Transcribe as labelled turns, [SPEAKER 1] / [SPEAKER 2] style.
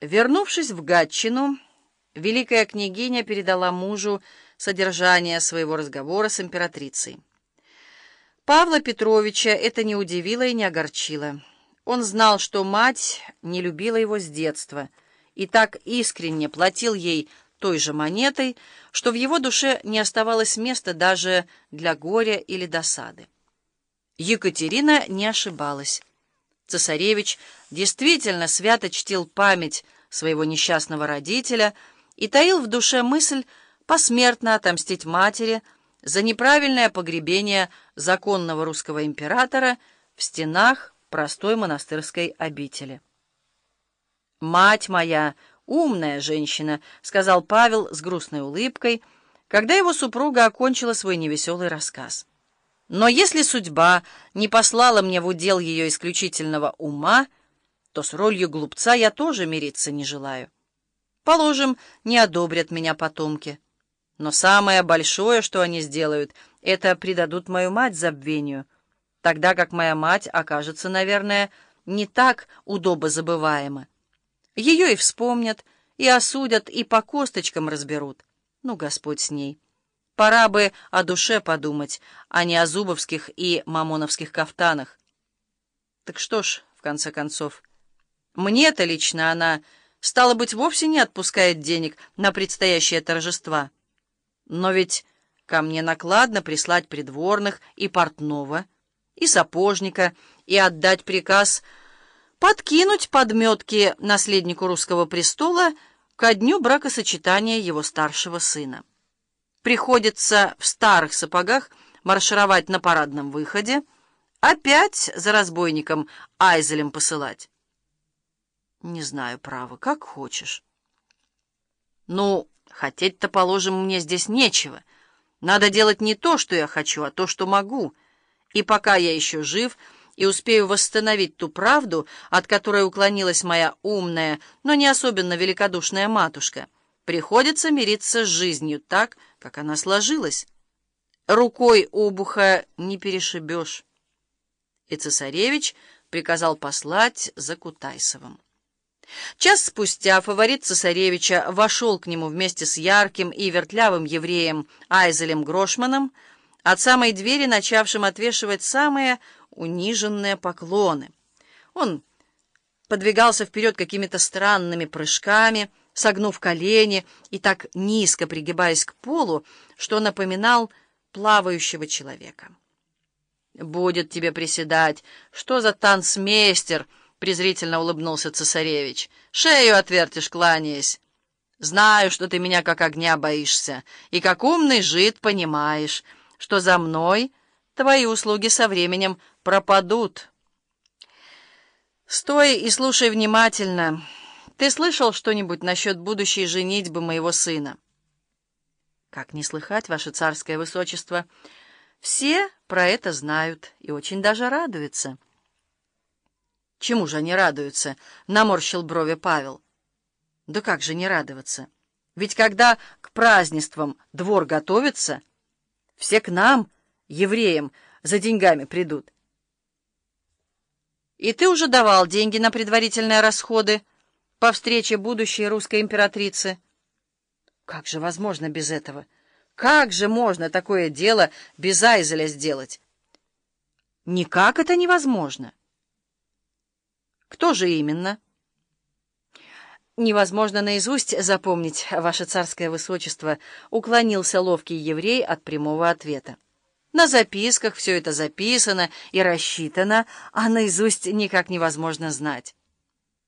[SPEAKER 1] Вернувшись в Гатчину, великая княгиня передала мужу содержание своего разговора с императрицей. Павла Петровича это не удивило и не огорчило. Он знал, что мать не любила его с детства и так искренне платил ей той же монетой, что в его душе не оставалось места даже для горя или досады. Екатерина не ошибалась. Цесаревич действительно свято чтил память своего несчастного родителя и таил в душе мысль посмертно отомстить матери за неправильное погребение законного русского императора в стенах простой монастырской обители. «Мать моя, умная женщина», — сказал Павел с грустной улыбкой, когда его супруга окончила свой невеселый рассказ. «Но если судьба не послала мне в удел ее исключительного ума, то с ролью глупца я тоже мириться не желаю. Положим, не одобрят меня потомки. Но самое большое, что они сделают, это предадут мою мать забвению, тогда как моя мать окажется, наверное, не так удобозабываема. Ее и вспомнят, и осудят, и по косточкам разберут. Ну, Господь с ней. Пора бы о душе подумать, а не о зубовских и мамоновских кафтанах. Так что ж, в конце концов... Мне-то лично она, стало быть, вовсе не отпускает денег на предстоящее торжества. Но ведь ко мне накладно прислать придворных и портного, и сапожника, и отдать приказ подкинуть подметки наследнику русского престола ко дню бракосочетания его старшего сына. Приходится в старых сапогах маршировать на парадном выходе, опять за разбойником Айзелем посылать. Не знаю, право, как хочешь. Ну, хотеть-то, положим, мне здесь нечего. Надо делать не то, что я хочу, а то, что могу. И пока я еще жив и успею восстановить ту правду, от которой уклонилась моя умная, но не особенно великодушная матушка, приходится мириться с жизнью так, как она сложилась. Рукой обуха не перешибешь. И цесаревич приказал послать за Кутайсовым. Час спустя фаворит цесаревича вошел к нему вместе с ярким и вертлявым евреем Айзелем Грошманом, от самой двери начавшим отвешивать самые униженные поклоны. Он подвигался вперед какими-то странными прыжками, согнув колени и так низко пригибаясь к полу, что напоминал плавающего человека. «Будет тебе приседать! Что за танцмейстер!» — презрительно улыбнулся цесаревич. «Шею отвертишь, кланяясь. Знаю, что ты меня как огня боишься, и как умный жид понимаешь, что за мной твои услуги со временем пропадут. Стой и слушай внимательно. Ты слышал что-нибудь насчет будущей женитьбы моего сына?» «Как не слыхать, ваше царское высочество? Все про это знают и очень даже радуются». «Чему же они радуются?» — наморщил брови Павел. «Да как же не радоваться? Ведь когда к празднествам двор готовится, все к нам, евреям, за деньгами придут». «И ты уже давал деньги на предварительные расходы по встрече будущей русской императрицы?» «Как же возможно без этого? Как же можно такое дело без Айзеля сделать?» «Никак это невозможно». Кто же именно? Невозможно наизусть запомнить, ваше царское высочество, уклонился ловкий еврей от прямого ответа. На записках все это записано и рассчитано, а наизусть никак невозможно знать.